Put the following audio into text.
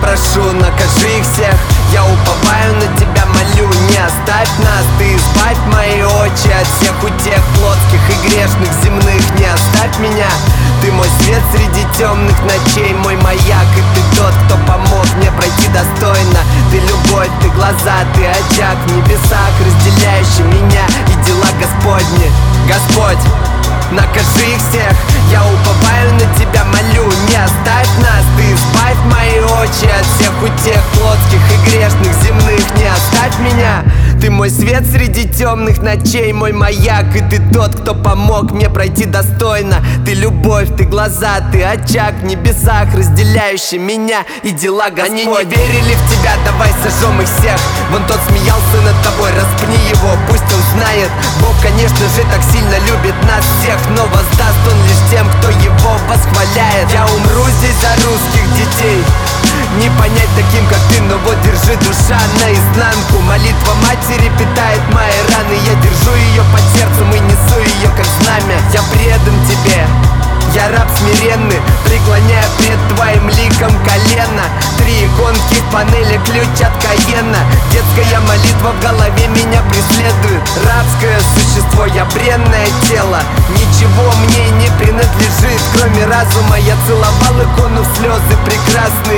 прошу, накажи их всех. Я уповаю на тебя, молю, не оставь нас. Ты избавь мои очи от всех утех плотских и грешных земных. Не оставь меня, ты мой свет среди темных ночей Мой маяк, и ты тот, кто помог мне пройти достойно. Ты любовь, ты глаза, ты очаг в небесах Разделяющий меня и дела Господни. Господь, накажи их всех очи от всех утех плотских и грешных земных Не оставь меня, ты мой свет среди темных ночей Мой маяк, и ты тот, кто помог мне пройти достойно. Ты любовь, ты глаза, ты очаг в небесах Разделяющий меня и дела Господь Они не верили в тебя, давай сожжем их всех. Вон тот смеялся над тобой, распни его, пусть он знает. Бог, конечно же, так сильно любит нас всех Но воздаст он лишь тем, кто его восхваляет. Я умру здесь за наизнанку Молитва матери питает мои раны. Я держу ее под сердцем и несу ее как знамя Я предан тебе, я раб смиренный, преклоняя пред твоим ликом колено. Три иконки в панели, ключ от Каена. Детская молитва в голове меня преследует. Рабское существо, я бренное тело. Ничего мне не принадлежит, кроме разума. Я целовал икону в слезы прекрасные